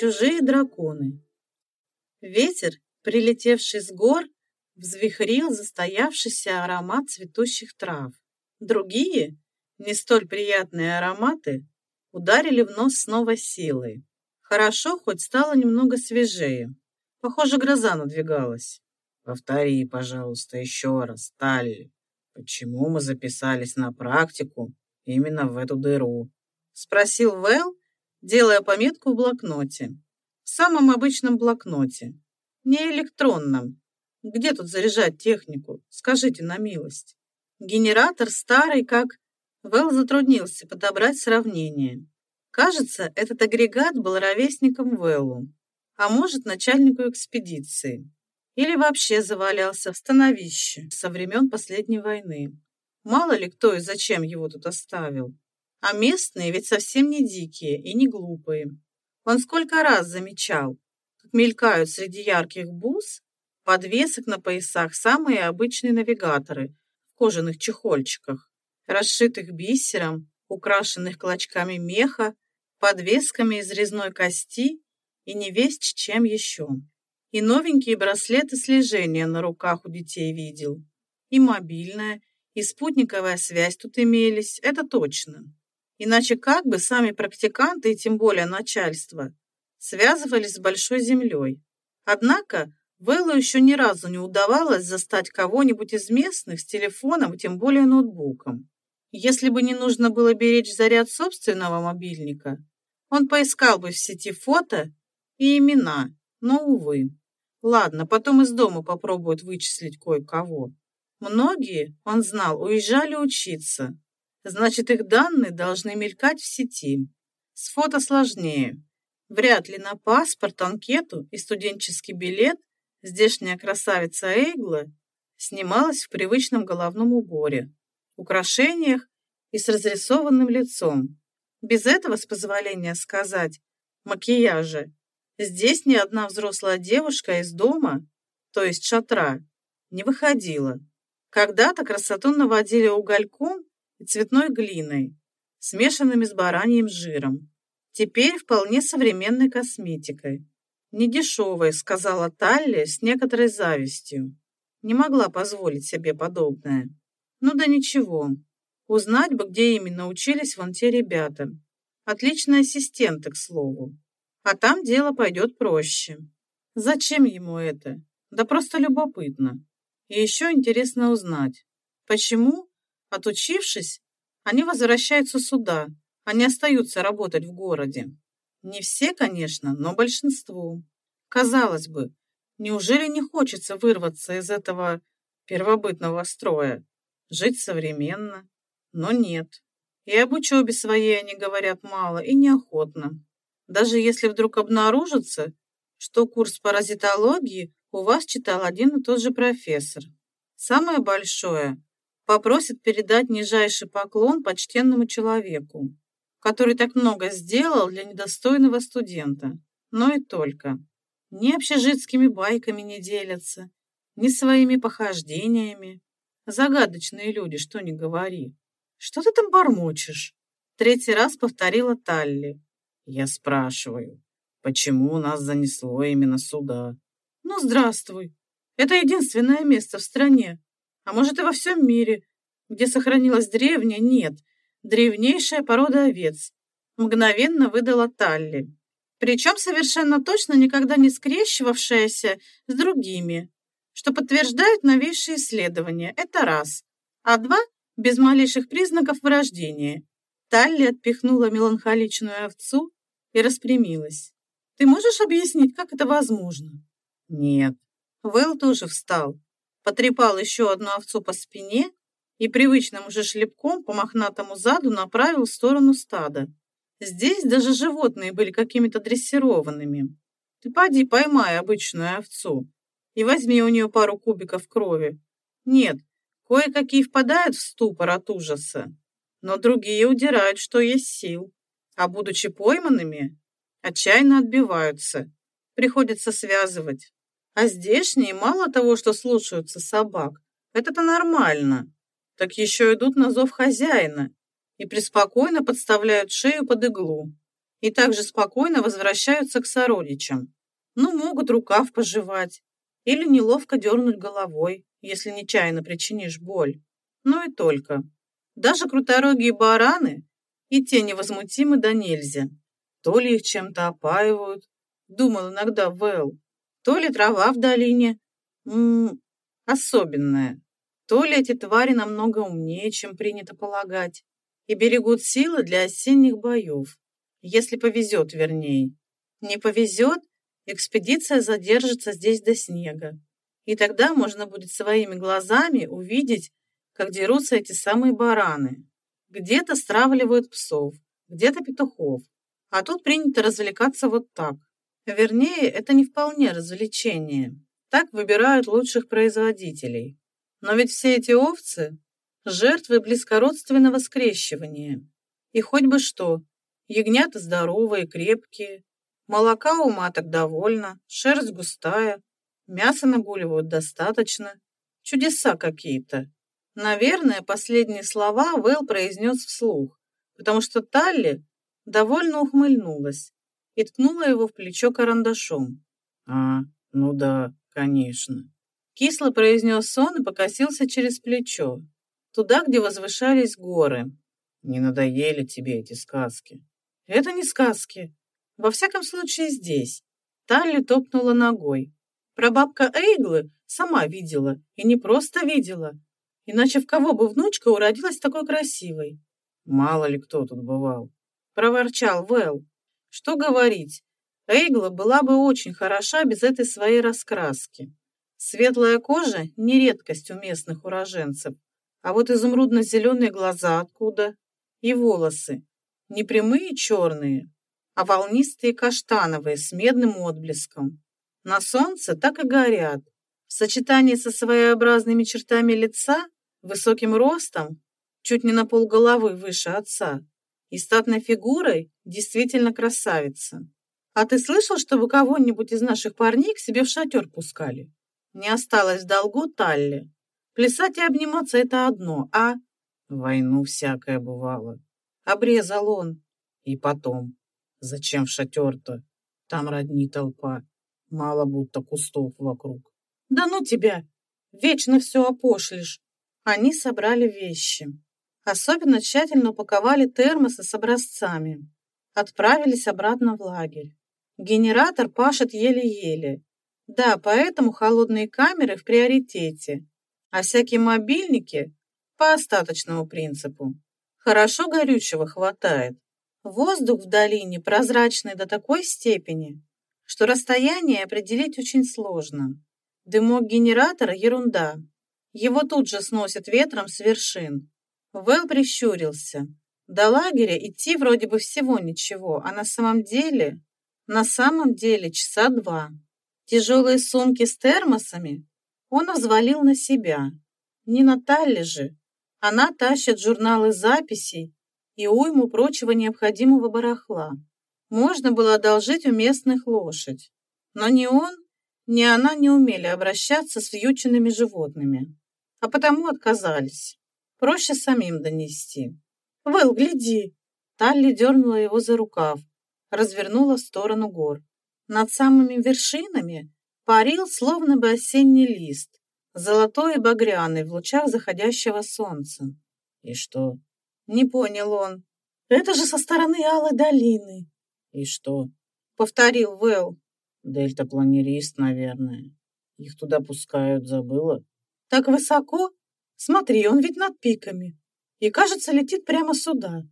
чужие драконы. Ветер, прилетевший с гор, взвихрил застоявшийся аромат цветущих трав. Другие, не столь приятные ароматы, ударили в нос снова силой. Хорошо, хоть стало немного свежее. Похоже, гроза надвигалась. Повтори, пожалуйста, еще раз, Талли. Почему мы записались на практику именно в эту дыру? Спросил Вэл, делая пометку в блокноте. В самом обычном блокноте. Не электронном. Где тут заряжать технику? Скажите на милость. Генератор старый, как... Вэл затруднился подобрать сравнение. Кажется, этот агрегат был ровесником Вэллу, а может, начальнику экспедиции. Или вообще завалялся в становище со времен последней войны. Мало ли кто и зачем его тут оставил. А местные ведь совсем не дикие и не глупые. Он сколько раз замечал, как мелькают среди ярких бус подвесок на поясах самые обычные навигаторы в кожаных чехольчиках, расшитых бисером, украшенных клочками меха, подвесками из резной кости и не весть чем еще. И новенькие браслеты слежения на руках у детей видел. И мобильная, и спутниковая связь тут имелись, это точно. Иначе как бы сами практиканты и тем более начальство связывались с Большой Землей. Однако Вэллу еще ни разу не удавалось застать кого-нибудь из местных с телефоном, тем более ноутбуком. Если бы не нужно было беречь заряд собственного мобильника, он поискал бы в сети фото и имена, но, увы. Ладно, потом из дома попробуют вычислить кое-кого. Многие, он знал, уезжали учиться. Значит, их данные должны мелькать в сети. С фото сложнее. Вряд ли на паспорт, анкету и студенческий билет здешняя красавица Эйгла снималась в привычном головном уборе, украшениях и с разрисованным лицом. Без этого, с позволения сказать, макияжа, здесь ни одна взрослая девушка из дома, то есть шатра, не выходила. Когда-то красоту наводили угольком и цветной глиной, смешанными с бараньим жиром. Теперь вполне современной косметикой. «Недешевая», — сказала Талли с некоторой завистью. Не могла позволить себе подобное. Ну да ничего, Узнать бы, где именно учились вон те ребята. Отличные ассистенты, к слову. А там дело пойдет проще. Зачем ему это? Да просто любопытно. И еще интересно узнать, почему, отучившись, они возвращаются сюда, не остаются работать в городе. Не все, конечно, но большинство. Казалось бы, неужели не хочется вырваться из этого первобытного строя, жить современно, но нет. И об учебе своей они говорят мало и неохотно. Даже если вдруг обнаружится, что курс паразитологии у вас читал один и тот же профессор. Самое большое попросит передать нижайший поклон почтенному человеку, который так много сделал для недостойного студента. Но и только. Ни общежитскими байками не делятся, ни своими похождениями. Загадочные люди, что ни говори. «Что ты там бормочешь?» Третий раз повторила Талли. Я спрашиваю, почему нас занесло именно сюда? Ну, здравствуй. Это единственное место в стране, а может и во всем мире, где сохранилась древняя, нет, древнейшая порода овец. Мгновенно выдала Талли. Причем совершенно точно никогда не скрещивавшаяся с другими, что подтверждают новейшие исследования. Это раз. А два без малейших признаков вырождения. Талли отпихнула меланхоличную овцу и распрямилась. «Ты можешь объяснить, как это возможно?» «Нет». Вэл тоже встал, потрепал еще одну овцу по спине и привычным уже шлепком по мохнатому заду направил в сторону стада. Здесь даже животные были какими-то дрессированными. Ты поди поймай обычную овцу и возьми у нее пару кубиков крови. Нет, Кое-какие впадают в ступор от ужаса, но другие удирают, что есть сил, а будучи пойманными, отчаянно отбиваются. Приходится связывать. А здешние мало того, что слушаются собак, это-то нормально, так еще идут на зов хозяина и преспокойно подставляют шею под иглу. и также спокойно возвращаются к сородичам. Ну, могут рукав пожевать или неловко дернуть головой, если нечаянно причинишь боль. Ну и только. Даже круторогие бараны и те невозмутимы до нельзя. То ли их чем-то опаивают, думал иногда Вэл, то ли трава в долине м особенная, то ли эти твари намного умнее, чем принято полагать, и берегут силы для осенних боев, если повезет, вернее. Не повезет, экспедиция задержится здесь до снега, и тогда можно будет своими глазами увидеть, как дерутся эти самые бараны. Где-то стравливают псов, где-то петухов, а тут принято развлекаться вот так. Вернее, это не вполне развлечение. Так выбирают лучших производителей. Но ведь все эти овцы – жертвы близкородственного скрещивания. И хоть бы что, ягнята здоровые, крепкие, молока у маток довольно, шерсть густая, мяса нагуливают достаточно. Чудеса какие-то. Наверное, последние слова Вэл произнес вслух, потому что Талли довольно ухмыльнулась и ткнула его в плечо карандашом. «А, ну да, конечно». Кисло произнес он и покосился через плечо, туда, где возвышались горы. «Не надоели тебе эти сказки?» «Это не сказки. Во всяком случае, здесь». Талли топнула ногой. Прабабка Эйглы сама видела, и не просто видела. Иначе в кого бы внучка уродилась такой красивой? Мало ли кто тут бывал. Проворчал Вэл. Что говорить, Эйгла была бы очень хороша без этой своей раскраски. Светлая кожа – не редкость у местных уроженцев. А вот изумрудно-зеленые глаза откуда? И волосы. Не прямые черные, а волнистые каштановые с медным отблеском. На солнце так и горят. В сочетании со своеобразными чертами лица, высоким ростом, чуть не на полголовы выше отца, и статной фигурой действительно красавица. А ты слышал, чтобы кого-нибудь из наших парней к себе в шатер пускали? Не осталось в долгу Талли. Плясать и обниматься — это одно, а... Войну всякое бывало. Обрезал он. И потом. Зачем в шатер-то? Там родни толпа. Мало будто кустов вокруг. Да ну тебя! Вечно все опошлишь. Они собрали вещи. Особенно тщательно упаковали термосы с образцами. Отправились обратно в лагерь. Генератор пашет еле-еле. Да, поэтому холодные камеры в приоритете, а всякие мобильники по остаточному принципу. Хорошо горючего хватает. Воздух в долине прозрачный до такой степени, что расстояние определить очень сложно. Дымок генератора – ерунда. Его тут же сносит ветром с вершин. Вэл прищурился. До лагеря идти вроде бы всего ничего, а на самом деле... На самом деле часа два. Тяжелые сумки с термосами он взвалил на себя. Не Наталья же. Она тащит журналы записей и уйму прочего необходимого барахла. Можно было одолжить у местных лошадь. Но ни он, ни она не умели обращаться с вьюченными животными, а потому отказались. Проще самим донести. «Вэл, гляди!» Талли дернула его за рукав, развернула в сторону гор. Над самыми вершинами парил словно бы осенний лист, золотой и багряный в лучах заходящего солнца. «И что?» Не понял он. «Это же со стороны Алой долины». «И что?» Повторил Вэл. «Дельтапланерист, наверное. Их туда пускают, забыла?» «Так высоко? Смотри, он ведь над пиками. И, кажется, летит прямо сюда.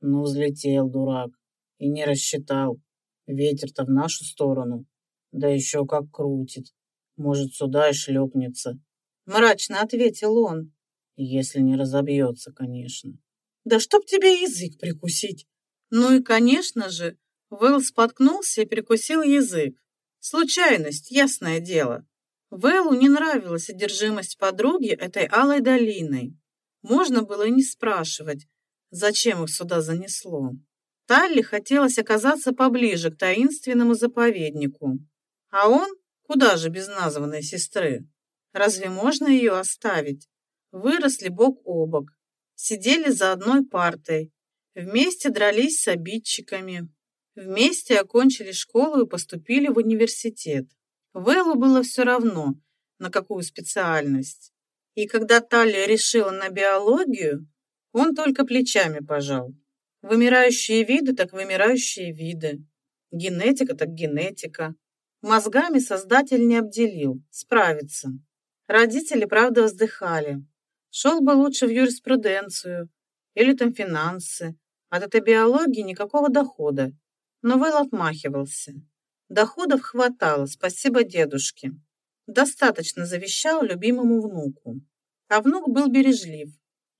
Ну, взлетел, дурак. И не рассчитал. Ветер-то в нашу сторону. Да еще как крутит. Может, сюда и шлепнется. Мрачно ответил он. Если не разобьется, конечно. Да чтоб тебе язык прикусить. Ну и, конечно же, Вэлл споткнулся и прикусил язык. Случайность, ясное дело. Вэллу не нравилась одержимость подруги этой алой долиной. Можно было и не спрашивать, зачем их сюда занесло. Талли хотелось оказаться поближе к таинственному заповеднику. А он, куда же без названной сестры? Разве можно ее оставить? Выросли бок о бок, сидели за одной партой, вместе дрались с обидчиками, Вместе окончили школу и поступили в университет. Вэллу было все равно, на какую специальность. И когда Талия решила на биологию, он только плечами пожал. Вымирающие виды так вымирающие виды. Генетика так генетика. Мозгами создатель не обделил, справится. Родители, правда, вздыхали. Шел бы лучше в юриспруденцию или там финансы. От этой биологии никакого дохода. Но Вэл отмахивался. Доходов хватало, спасибо дедушке. Достаточно завещал любимому внуку. А внук был бережлив,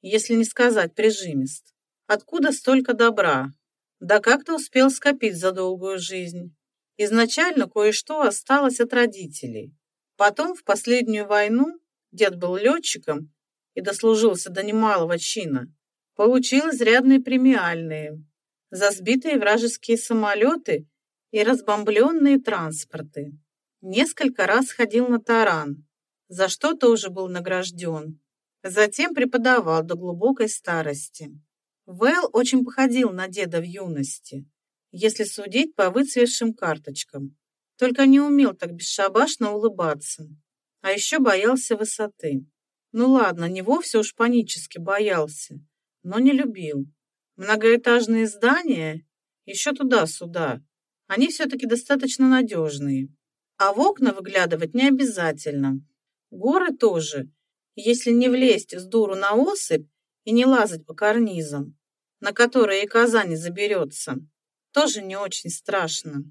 если не сказать прижимист. Откуда столько добра? Да как-то успел скопить за долгую жизнь. Изначально кое-что осталось от родителей. Потом, в последнюю войну, дед был летчиком и дослужился до немалого чина. Получил изрядные премиальные за сбитые вражеские самолеты и разбомбленные транспорты. Несколько раз ходил на таран, за что тоже был награжден. Затем преподавал до глубокой старости. Вэл очень походил на деда в юности, если судить по выцвевшим карточкам. Только не умел так бесшабашно улыбаться. А еще боялся высоты. Ну ладно, не вовсе уж панически боялся, но не любил. Многоэтажные здания, еще туда-сюда, они все-таки достаточно надежные. А в окна выглядывать не обязательно. Горы тоже, если не влезть с дуру на осыпь и не лазать по карнизам, на которые и коза не заберется, тоже не очень страшно.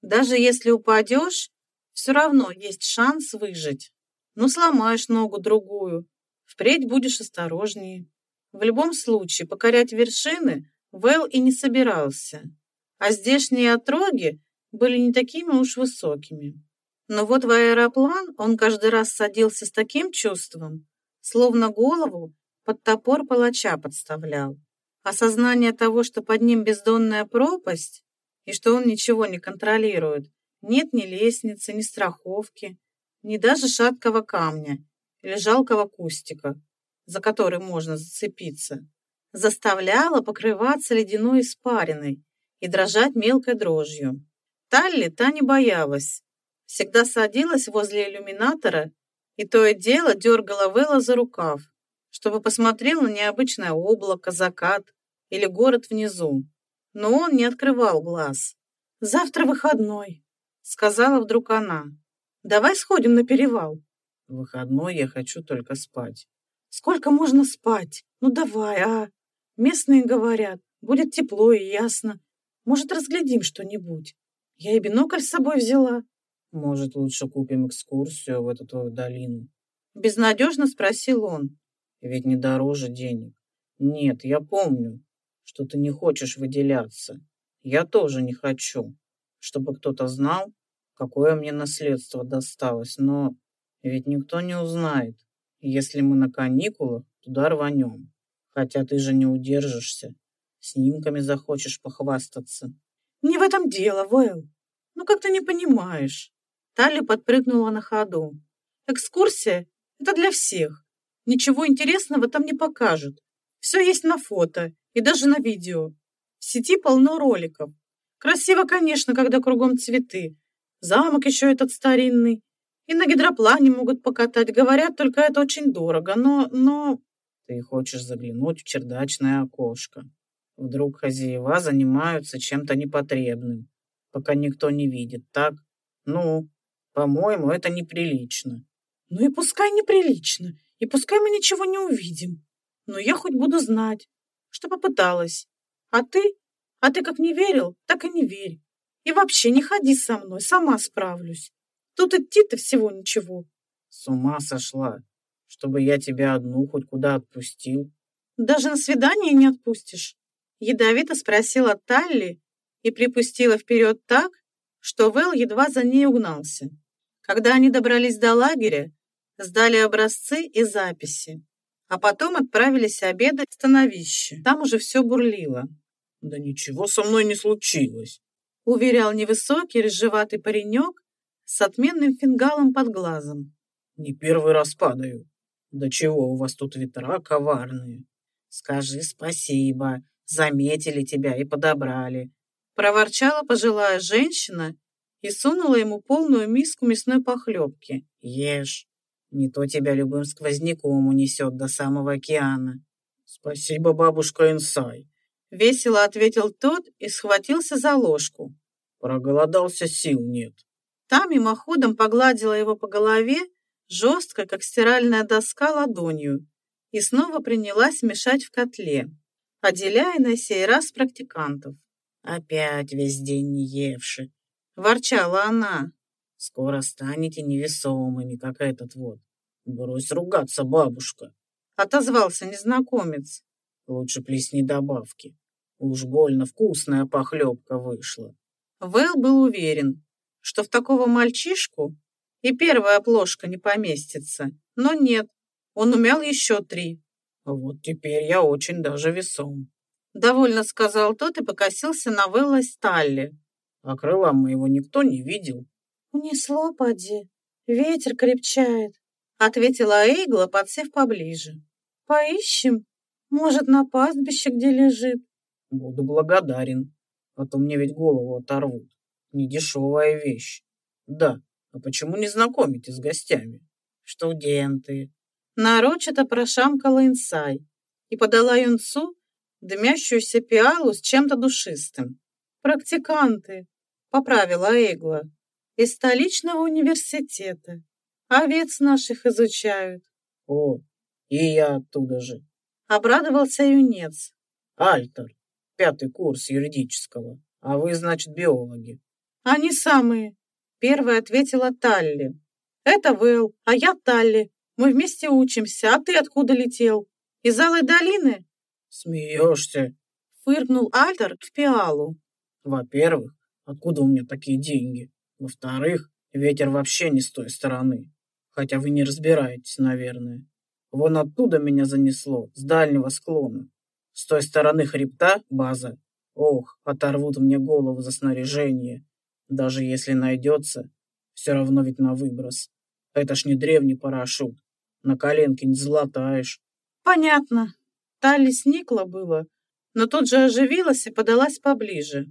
Даже если упадешь, все равно есть шанс выжить. Ну, сломаешь ногу-другую, впредь будешь осторожнее. В любом случае, покорять вершины Вэл и не собирался, а здешние отроги были не такими уж высокими. Но вот в аэроплан он каждый раз садился с таким чувством, словно голову под топор палача подставлял. Осознание того, что под ним бездонная пропасть и что он ничего не контролирует, нет ни лестницы, ни страховки, ни даже шаткого камня или жалкого кустика, за который можно зацепиться, заставляло покрываться ледяной испариной и дрожать мелкой дрожью. Талли та не боялась, всегда садилась возле иллюминатора и то и дело дергала Вэлла за рукав, чтобы посмотрел на необычное облако, закат или город внизу. Но он не открывал глаз. «Завтра выходной», — сказала вдруг она. «Давай сходим на перевал». В выходной я хочу только спать. «Сколько можно спать? Ну давай, а? Местные говорят, будет тепло и ясно. Может, разглядим что-нибудь? Я и бинокль с собой взяла». Может, лучше купим экскурсию в эту твою долину? Безнадежно спросил он. Ведь не дороже денег. Нет, я помню, что ты не хочешь выделяться. Я тоже не хочу, чтобы кто-то знал, какое мне наследство досталось, но ведь никто не узнает. Если мы на каникулах, туда рванем. Хотя ты же не удержишься. Снимками захочешь похвастаться. Не в этом дело, Вэл. Ну как ты не понимаешь? Талли подпрыгнула на ходу. Экскурсия – это для всех. Ничего интересного там не покажут. Все есть на фото и даже на видео. В сети полно роликов. Красиво, конечно, когда кругом цветы. Замок еще этот старинный. И на гидроплане могут покатать. Говорят, только это очень дорого. Но, но... Ты хочешь заглянуть в чердачное окошко. Вдруг хозяева занимаются чем-то непотребным, пока никто не видит, так? Ну, по-моему, это неприлично. Ну и пускай неприлично, и пускай мы ничего не увидим. Но я хоть буду знать, что попыталась. А ты? А ты как не верил, так и не верь. И вообще не ходи со мной, сама справлюсь. Тут идти-то всего ничего. С ума сошла, чтобы я тебя одну хоть куда отпустил. Даже на свидание не отпустишь. Ядовито спросила Талли и припустила вперед так, что Вэл едва за ней угнался. Когда они добрались до лагеря, сдали образцы и записи, а потом отправились обедать в становище. Там уже все бурлило. «Да ничего со мной не случилось», — уверял невысокий рыжеватый паренек с отменным фингалом под глазом. «Не первый раз падаю. Да чего у вас тут ветра коварные?» «Скажи спасибо, заметили тебя и подобрали. Проворчала пожилая женщина и сунула ему полную миску мясной похлебки. Ешь. Не то тебя любым сквозняком унесет до самого океана. Спасибо, бабушка Инсай. Весело ответил тот и схватился за ложку. Проголодался, сил нет. Та мимоходом погладила его по голове, жестко, как стиральная доска, ладонью, и снова принялась мешать в котле, отделяя на сей раз практикантов. «Опять весь день не евши», — ворчала она. «Скоро станете невесомыми, как этот вот. Брось ругаться, бабушка», — отозвался незнакомец. «Лучше плесни добавки. Уж больно вкусная похлебка вышла». Вэл был уверен, что в такого мальчишку и первая плошка не поместится. Но нет, он умел еще три. «Вот теперь я очень даже весом», — довольно сказал тот и покосился на Вэлла Сталли. «А крыла моего никто не видел». «Унесло, поди. Ветер крепчает», — ответила Эйгла, подсев поближе. «Поищем. Может, на пастбище где лежит». «Буду благодарен, а то мне ведь голову оторвут. Недешевая вещь. Да, а почему не знакомитесь с гостями? Студенты. Нарочито прошамкала Инсай и подала юнцу дымящуюся пиалу с чем-то душистым. «Практиканты», — поправила Эйгла, — «из столичного университета. Овец наших изучают». «О, и я оттуда же», — обрадовался юнец. «Альтер, пятый курс юридического, а вы, значит, биологи». «Они самые», Первая ответила Талли. «Это Вэл, а я Талли. Мы вместе учимся, а ты откуда летел? Из Алой долины?» «Смеешься?» Фыркнул Альтер в пиалу. «Во-первых, откуда у меня такие деньги? Во-вторых, ветер вообще не с той стороны. Хотя вы не разбираетесь, наверное. Вон оттуда меня занесло, с дальнего склона. С той стороны хребта база. Ох, оторвут мне голову за снаряжение. Даже если найдется, все равно ведь на выброс. Это ж не древний парашют. На коленке не златаешь. Понятно. Талли сникла было, но тут же оживилась и подалась поближе.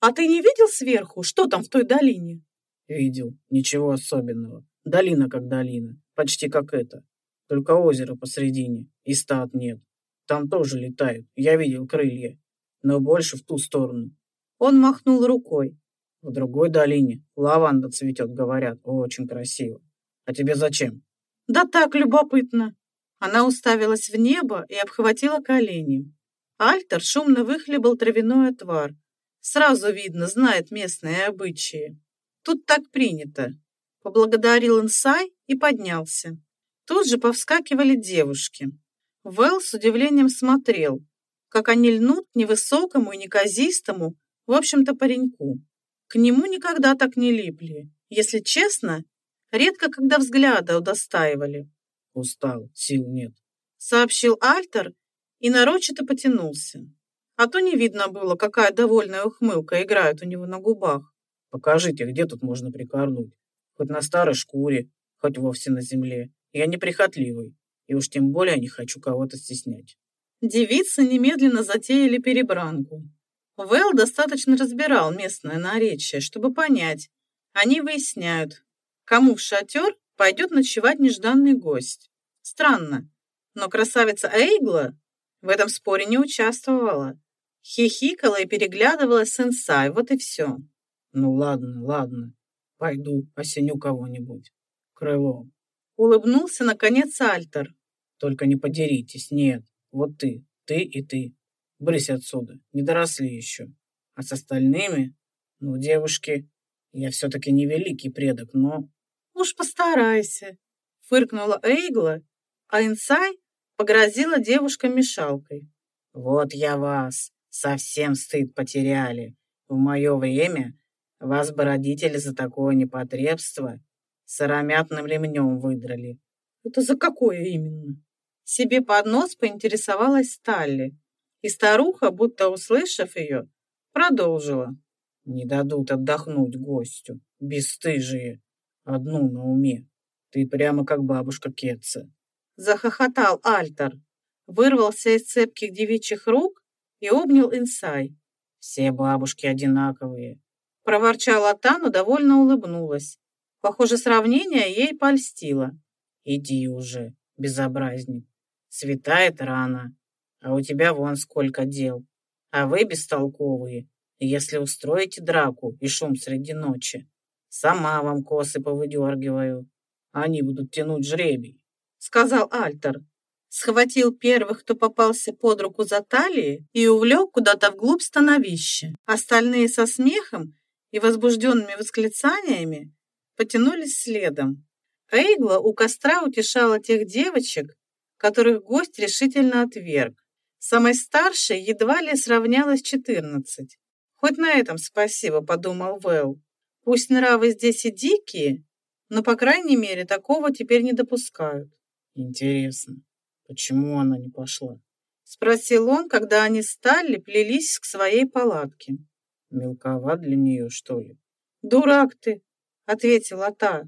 А ты не видел сверху, что там в той долине? Видел. Ничего особенного. Долина как долина. Почти как это. Только озеро посредине. И стад нет. Там тоже летают. Я видел крылья. Но больше в ту сторону. Он махнул рукой. В другой долине лаванда цветет, говорят, очень красиво. А тебе зачем? Да так, любопытно. Она уставилась в небо и обхватила колени. Альтер шумно выхлебал травяной отвар. Сразу видно, знает местные обычаи. Тут так принято. Поблагодарил Инсай и поднялся. Тут же повскакивали девушки. Вэл с удивлением смотрел, как они льнут к невысокому и неказистому, в общем-то, пареньку. К нему никогда так не липли. Если честно, редко когда взгляда удостаивали. «Устал, сил нет», — сообщил Альтер и нарочито потянулся. А то не видно было, какая довольная ухмылка играет у него на губах. «Покажите, где тут можно прикорнуть. Хоть на старой шкуре, хоть вовсе на земле. Я неприхотливый, и уж тем более не хочу кого-то стеснять». Девицы немедленно затеяли перебранку. Вэл достаточно разбирал местное наречие, чтобы понять. Они выясняют, кому в шатер пойдет ночевать нежданный гость. Странно, но красавица Эйгла в этом споре не участвовала. Хихикала и переглядывалась с Инсай, вот и все. Ну ладно, ладно, пойду осеню кого-нибудь. Крылом. Улыбнулся, наконец, Альтер. Только не подеритесь, нет, вот ты, ты и ты. Брысь отсюда, не доросли еще. А с остальными, ну, девушки, я все-таки не великий предок, но... Уж постарайся, фыркнула Эйгла, а Инсай погрозила девушкам мешалкой. Вот я вас, совсем стыд потеряли. В мое время вас бы родители за такое непотребство сыромятным ремнем выдрали. Это за какое именно? Себе под нос поинтересовалась Сталли. И старуха, будто услышав ее, продолжила. «Не дадут отдохнуть гостю, бесстыжие, одну на уме. Ты прямо как бабушка Кетца». Захохотал Альтер, вырвался из цепких девичьих рук и обнял Инсай. Все бабушки одинаковые. Проворчала та, но довольно улыбнулась. Похоже, сравнение ей польстило. Иди уже, безобразник. Светает рано, а у тебя вон сколько дел. А вы бестолковые, если устроите драку и шум среди ночи. Сама вам косы повыдергиваю. Они будут тянуть жребий, — сказал Альтер схватил первых, кто попался под руку за талии и увлек куда-то вглубь становища. Остальные со смехом и возбужденными восклицаниями потянулись следом. Эйгла у костра утешала тех девочек, которых гость решительно отверг. Самой старшей едва ли сравнялась четырнадцать. «Хоть на этом спасибо», — подумал Вэл. «Пусть нравы здесь и дикие, но, по крайней мере, такого теперь не допускают». «Интересно, Почему она не пошла? Спросил он, когда они стали плелись к своей палатке. Мелковат для нее, что ли? Дурак ты, ответила та.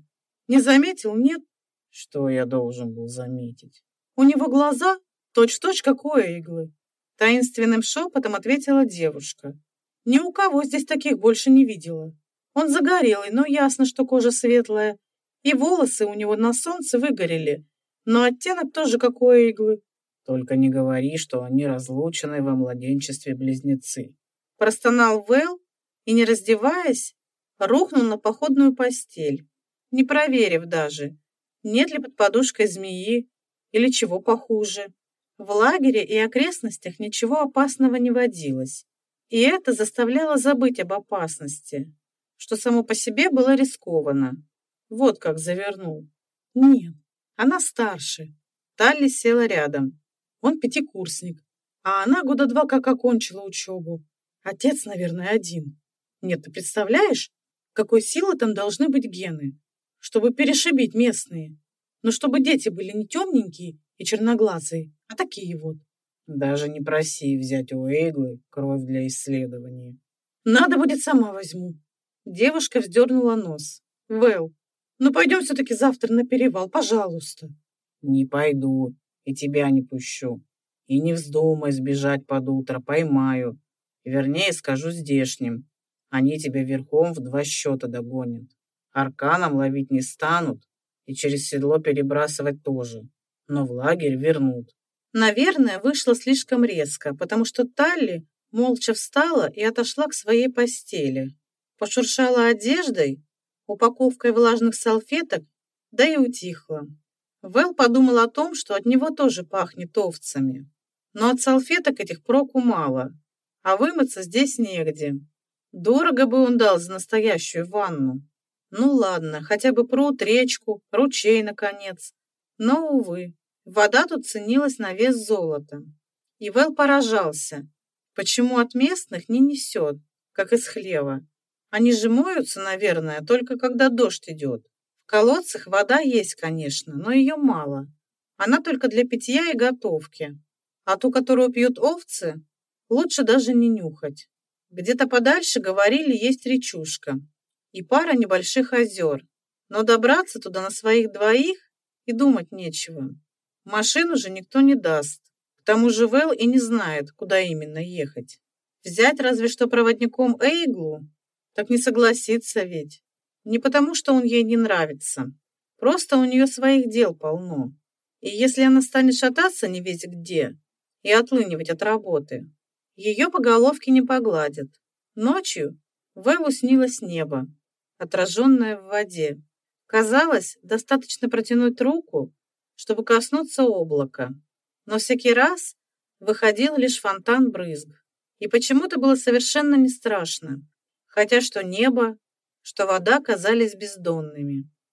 Не заметил, нет? Что я должен был заметить? У него глаза точь-точь, как у иглы. Таинственным шепотом ответила девушка. Ни у кого здесь таких больше не видела. Он загорелый, но ясно, что кожа светлая. И волосы у него на солнце выгорели, но оттенок тоже как у иглы. Только не говори, что они разлучены во младенчестве близнецы. Простонал Вэл и, не раздеваясь, рухнул на походную постель, не проверив даже, нет ли под подушкой змеи или чего похуже. В лагере и окрестностях ничего опасного не водилось, и это заставляло забыть об опасности, что само по себе было рискованно. Вот как завернул. Нет, она старше. Талли села рядом. Он пятикурсник. А она года два как окончила учебу. Отец, наверное, один. Нет, ты представляешь, какой силы там должны быть гены, чтобы перешибить местные. Но чтобы дети были не темненькие и черноглазые, а такие вот. Даже не проси взять у Эйглы кровь для исследования. Надо будет, сама возьму. Девушка вздернула нос. Вэл, ну, пойдем все-таки завтра на перевал, пожалуйста. Не пойду, и тебя не пущу. И не вздумай сбежать под утро, поймаю. Вернее, скажу здешним. Они тебя верхом в два счета догонят. Арканом ловить не станут, и через седло перебрасывать тоже. Но в лагерь вернут. Наверное, вышло слишком резко, потому что Талли молча встала и отошла к своей постели. Пошуршала одеждой упаковкой влажных салфеток, да и утихла. Вэл подумал о том, что от него тоже пахнет овцами. Но от салфеток этих проку мало, а вымыться здесь негде. Дорого бы он дал за настоящую ванну. Ну ладно, хотя бы пруд, речку, ручей, наконец. Но, увы, вода тут ценилась на вес золота. И Вэл поражался, почему от местных не несет, как из хлева. Они же моются, наверное, только когда дождь идет. В колодцах вода есть, конечно, но ее мало. Она только для питья и готовки. А ту, которую пьют овцы, лучше даже не нюхать. Где-то подальше, говорили, есть речушка и пара небольших озер. Но добраться туда на своих двоих и думать нечего. Машину же никто не даст. К тому же Вэл и не знает, куда именно ехать. Взять разве что проводником Эйглу так не согласится ведь. Не потому, что он ей не нравится. Просто у нее своих дел полно. И если она станет шататься не весь где и отлынивать от работы, ее по головке не погладят. Ночью Вэлу снилось небо, отраженное в воде. Казалось, достаточно протянуть руку, чтобы коснуться облака. Но всякий раз выходил лишь фонтан брызг. И почему-то было совершенно не страшно хотя что небо, что вода казались бездонными.